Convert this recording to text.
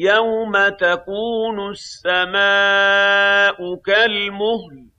يَوْمَ تَكُونُ السَّمَاءُ كَالْمُهْلِ